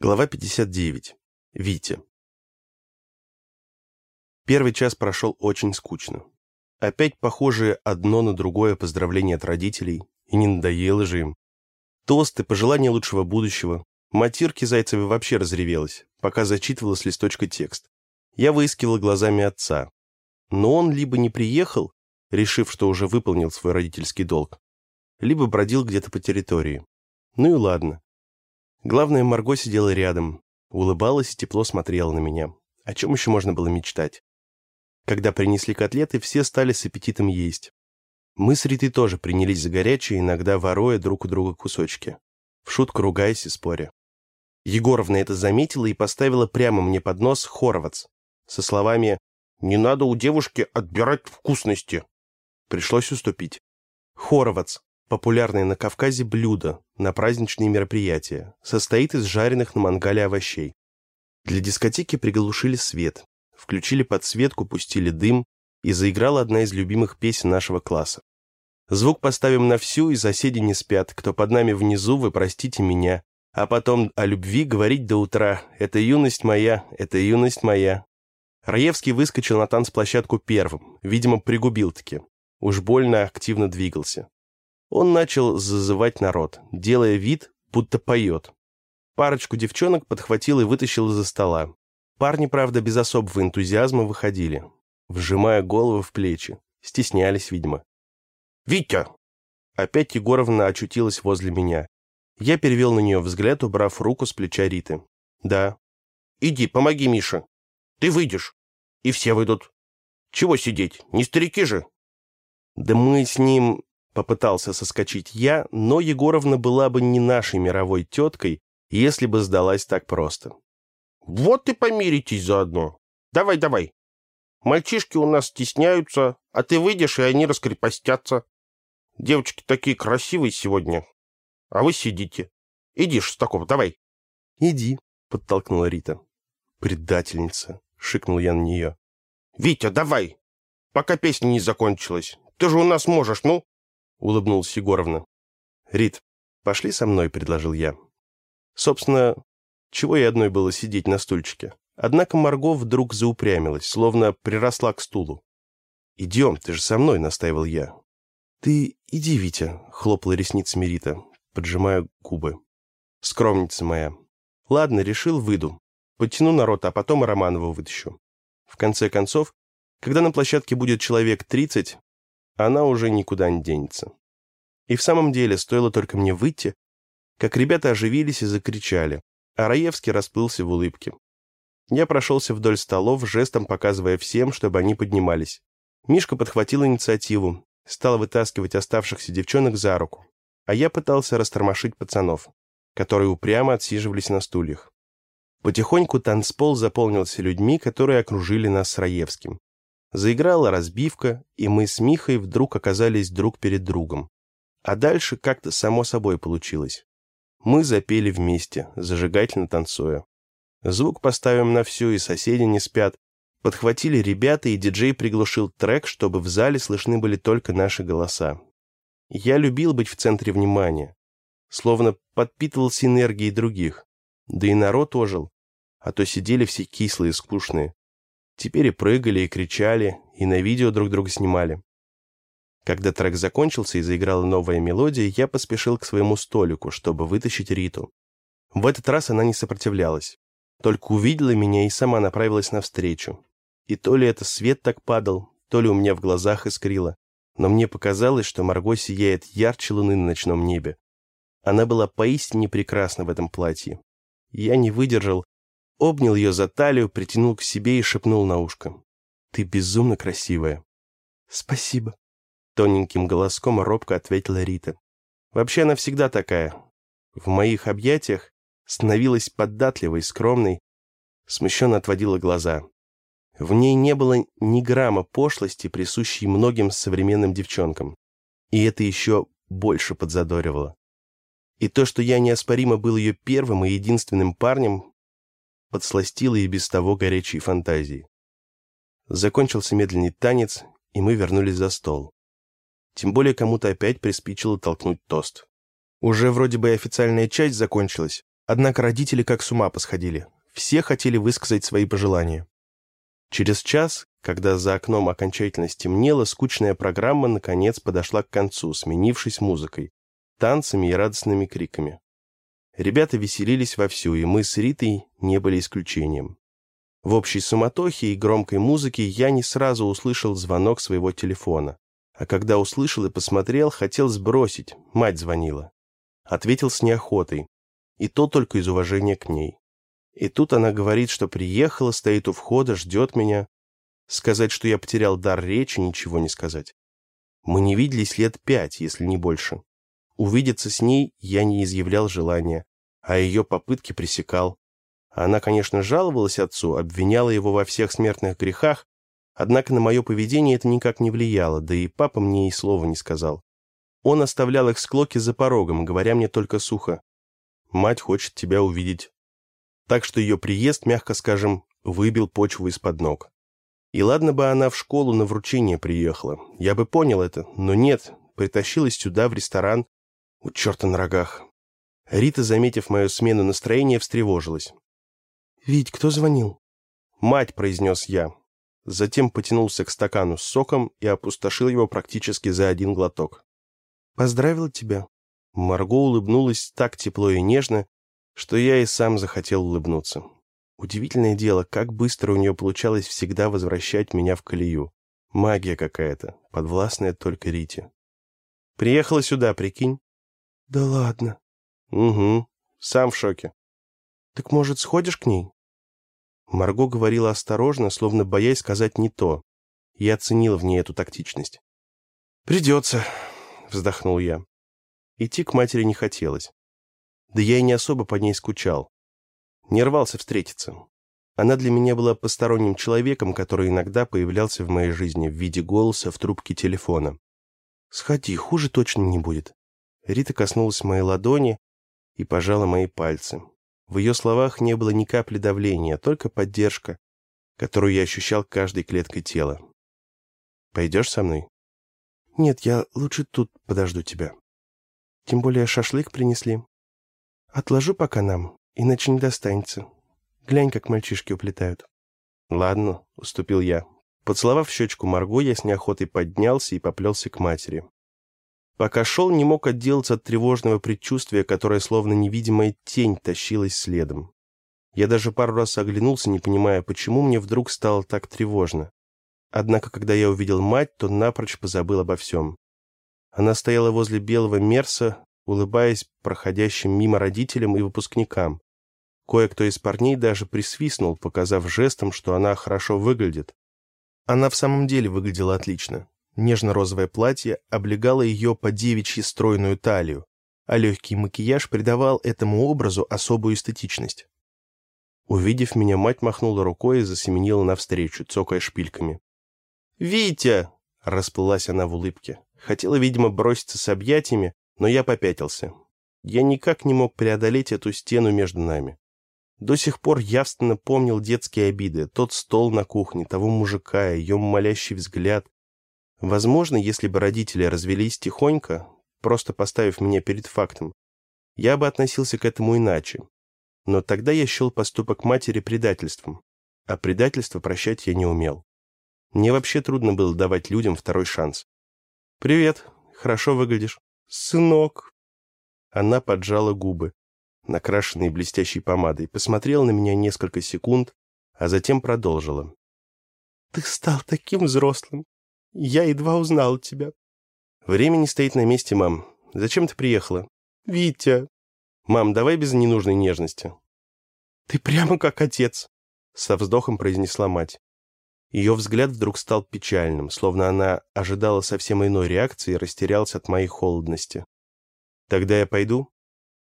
Глава 59. Витя. Первый час прошел очень скучно. Опять похожие одно на другое поздравления от родителей, и не надоело же им. Тосты, пожелания лучшего будущего. Матирки Зайцевой вообще разревелась, пока зачитывала с листочка текст. Я выискивал глазами отца. Но он либо не приехал, решив, что уже выполнил свой родительский долг, либо бродил где-то по территории. Ну и ладно. Главное, Марго сидела рядом, улыбалась и тепло смотрела на меня. О чем еще можно было мечтать? Когда принесли котлеты, все стали с аппетитом есть. Мы с Ритой тоже принялись за горячее, иногда воруя друг у друга кусочки. В шутку ругаясь и споря. Егоровна это заметила и поставила прямо мне под нос хоровац со словами «Не надо у девушки отбирать вкусности». Пришлось уступить. Хоровац Популярное на Кавказе блюдо на праздничные мероприятия. Состоит из жареных на мангале овощей. Для дискотеки приглушили свет, включили подсветку, пустили дым, и заиграла одна из любимых песен нашего класса. Звук поставим на всю, и соседи не спят. Кто под нами внизу, вы простите меня. А потом о любви говорить до утра. Это юность моя, это юность моя. Раевский выскочил на танцплощадку первым. Видимо, пригубил-таки. Уж больно активно двигался. Он начал зазывать народ, делая вид, будто поет. Парочку девчонок подхватил и вытащил из-за стола. Парни, правда, без особого энтузиазма выходили, вжимая головы в плечи. Стеснялись, видимо. «Витя!» Опять Егоровна очутилась возле меня. Я перевел на нее взгляд, убрав руку с плеча Риты. «Да». «Иди, помоги Мише. Ты выйдешь. И все выйдут. Чего сидеть? Не старики же?» «Да мы с ним...» Попытался соскочить я, но Егоровна была бы не нашей мировой теткой, если бы сдалась так просто. «Вот и помиритесь заодно. Давай, давай. Мальчишки у нас стесняются, а ты выйдешь, и они раскрепостятся. Девочки такие красивые сегодня. А вы сидите. Иди, Шестаков, давай». «Иди», — подтолкнула Рита. «Предательница», — шикнул я на нее. «Витя, давай, пока песня не закончилась. Ты же у нас можешь, ну?» — улыбнулась Егоровна. «Рит, пошли со мной», — предложил я. Собственно, чего и одной было сидеть на стульчике. Однако Марго вдруг заупрямилась, словно приросла к стулу. «Идем, ты же со мной», — настаивал я. «Ты иди, Витя», — хлопала ресницами Рита, поджимая губы. «Скромница моя. Ладно, решил, выйду. Подтяну народ, а потом и Романову вытащу. В конце концов, когда на площадке будет человек тридцать, она уже никуда не денется. И в самом деле, стоило только мне выйти, как ребята оживились и закричали, а Раевский расплылся в улыбке. Я прошелся вдоль столов, жестом показывая всем, чтобы они поднимались. Мишка подхватил инициативу, стал вытаскивать оставшихся девчонок за руку, а я пытался растормошить пацанов, которые упрямо отсиживались на стульях. Потихоньку танцпол заполнился людьми, которые окружили нас с Раевским. Заиграла разбивка, и мы с Михой вдруг оказались друг перед другом. А дальше как-то само собой получилось. Мы запели вместе, зажигательно танцуя. Звук поставим на всю, и соседи не спят. Подхватили ребята, и диджей приглушил трек, чтобы в зале слышны были только наши голоса. Я любил быть в центре внимания. Словно подпитывался энергией других. Да и народ ожил. А то сидели все кислые, скучные. Теперь и прыгали, и кричали, и на видео друг друга снимали. Когда трек закончился и заиграла новая мелодия, я поспешил к своему столику, чтобы вытащить Риту. В этот раз она не сопротивлялась. Только увидела меня и сама направилась навстречу. И то ли это свет так падал, то ли у меня в глазах искрило. Но мне показалось, что Марго сияет ярче луны на ночном небе. Она была поистине прекрасна в этом платье. Я не выдержал обнял ее за талию, притянул к себе и шепнул на ушко. «Ты безумно красивая». «Спасибо», — тоненьким голоском робко ответила Рита. «Вообще она всегда такая. В моих объятиях становилась податливой, скромной, смущенно отводила глаза. В ней не было ни грамма пошлости, присущей многим современным девчонкам. И это еще больше подзадоривало. И то, что я неоспоримо был ее первым и единственным парнем, подсластила и без того горячие фантазии. Закончился медленный танец, и мы вернулись за стол. Тем более кому-то опять приспичило толкнуть тост. Уже вроде бы официальная часть закончилась, Однако родители как с ума посходили. Все хотели высказать свои пожелания. Через час, когда за окном окончательно стемнело, скучная программа наконец подошла к концу, сменившись музыкой, танцами и радостными криками. Ребята веселились вовсю, и мы с Ритой не были исключением. В общей суматохе и громкой музыке я не сразу услышал звонок своего телефона. А когда услышал и посмотрел, хотел сбросить, мать звонила. Ответил с неохотой, и то только из уважения к ней. И тут она говорит, что приехала, стоит у входа, ждет меня. Сказать, что я потерял дар речи, ничего не сказать. Мы не виделись лет пять, если не больше. Увидеться с ней я не изъявлял желания, а ее попытки пресекал. Она, конечно, жаловалась отцу, обвиняла его во всех смертных грехах, однако на мое поведение это никак не влияло, да и папа мне и слова не сказал. Он оставлял их склоки за порогом, говоря мне только сухо. «Мать хочет тебя увидеть так что ее приезд, мягко скажем, выбил почву из-под ног. И ладно бы она в школу на вручение приехала, я бы понял это, но нет, притащилась сюда, в ресторан, у черта на рогах. Рита, заметив мою смену настроения, встревожилась. «Вить, кто звонил?» «Мать», — произнес я. Затем потянулся к стакану с соком и опустошил его практически за один глоток. «Поздравила тебя». Марго улыбнулась так тепло и нежно, что я и сам захотел улыбнуться. Удивительное дело, как быстро у нее получалось всегда возвращать меня в колею. Магия какая-то, подвластная только Рите. Приехала сюда, прикинь? Да ладно. Угу, сам в шоке. Так, может, сходишь к ней? Марго говорила осторожно, словно боясь сказать не то. Я оценил в ней эту тактичность. «Придется», — вздохнул я. Идти к матери не хотелось. Да я и не особо по ней скучал. Не рвался встретиться. Она для меня была посторонним человеком, который иногда появлялся в моей жизни в виде голоса в трубке телефона. «Сходи, хуже точно не будет». Рита коснулась моей ладони и пожала мои пальцы. В ее словах не было ни капли давления, только поддержка, которую я ощущал каждой клеткой тела. «Пойдешь со мной?» «Нет, я лучше тут подожду тебя. Тем более шашлык принесли. Отложу пока нам, иначе не достанется. Глянь, как мальчишки уплетают. Ладно, уступил я. Поцеловав щечку Марго, я с неохотой поднялся и поплелся к матери. Пока шел, не мог отделаться от тревожного предчувствия, которое словно невидимая тень тащилась следом. Я даже пару раз оглянулся, не понимая, почему мне вдруг стало так тревожно. Однако, когда я увидел мать, то напрочь позабыл обо всем. Она стояла возле белого мерса, улыбаясь проходящим мимо родителям и выпускникам. Кое-кто из парней даже присвистнул, показав жестом, что она хорошо выглядит. Она в самом деле выглядела отлично. Нежно-розовое платье облегало ее по девичьи стройную талию, а легкий макияж придавал этому образу особую эстетичность. Увидев меня, мать махнула рукой и засеменила навстречу, цокая шпильками. «Витя!» — расплылась она в улыбке. Хотела, видимо, броситься с объятиями, но я попятился. Я никак не мог преодолеть эту стену между нами. До сих пор явственно помнил детские обиды, тот стол на кухне, того мужика, ее молящий взгляд. Возможно, если бы родители развелись тихонько, просто поставив меня перед фактом, я бы относился к этому иначе. Но тогда я счел поступок матери предательством, а предательство прощать я не умел. Мне вообще трудно было давать людям второй шанс. «Привет, хорошо выглядишь». «Сынок!» Она поджала губы, накрашенные блестящей помадой, посмотрела на меня несколько секунд, а затем продолжила. «Ты стал таким взрослым. Я едва узнал тебя». «Время не стоит на месте, мам. Зачем ты приехала?» «Витя!» «Мам, давай без ненужной нежности». «Ты прямо как отец», — со вздохом произнесла мать. Ее взгляд вдруг стал печальным, словно она ожидала совсем иной реакции и растерялась от моей холодности. «Тогда я пойду?»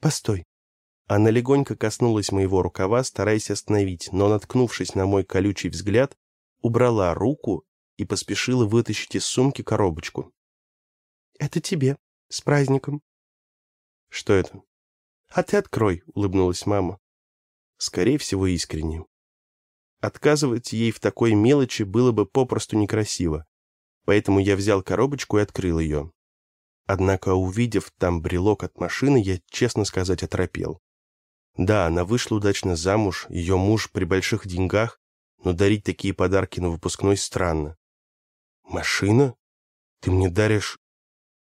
«Постой». Она легонько коснулась моего рукава, стараясь остановить, но, наткнувшись на мой колючий взгляд, убрала руку и поспешила вытащить из сумки коробочку. «Это тебе. С праздником». «Что это?» «А ты открой», — улыбнулась мама. Скорее всего, искренне. Отказывать ей в такой мелочи было бы попросту некрасиво, поэтому я взял коробочку и открыл ее. Однако, увидев там брелок от машины, я, честно сказать, оторопел. Да, она вышла удачно замуж, ее муж при больших деньгах, но дарить такие подарки на выпускной странно. «Машина? Ты мне даришь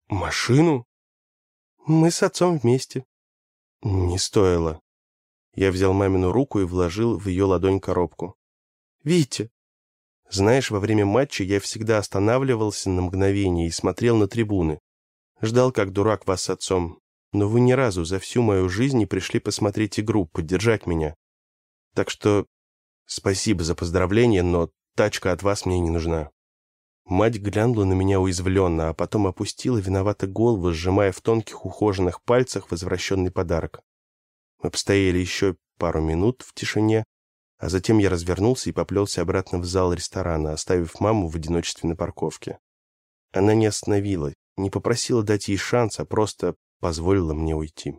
машину?» «Мы с отцом вместе». «Не стоило». Я взял мамину руку и вложил в ее ладонь коробку. «Витя!» Знаешь, во время матча я всегда останавливался на мгновение и смотрел на трибуны. Ждал, как дурак вас с отцом. Но вы ни разу за всю мою жизнь не пришли посмотреть игру, поддержать меня. Так что спасибо за поздравление, но тачка от вас мне не нужна». Мать глянула на меня уязвленно, а потом опустила виновато голову, сжимая в тонких ухоженных пальцах возвращенный подарок. Мы постояли еще пару минут в тишине, а затем я развернулся и поплелся обратно в зал ресторана, оставив маму в одиночестве на парковке. Она не остановила, не попросила дать ей шанс, а просто позволила мне уйти.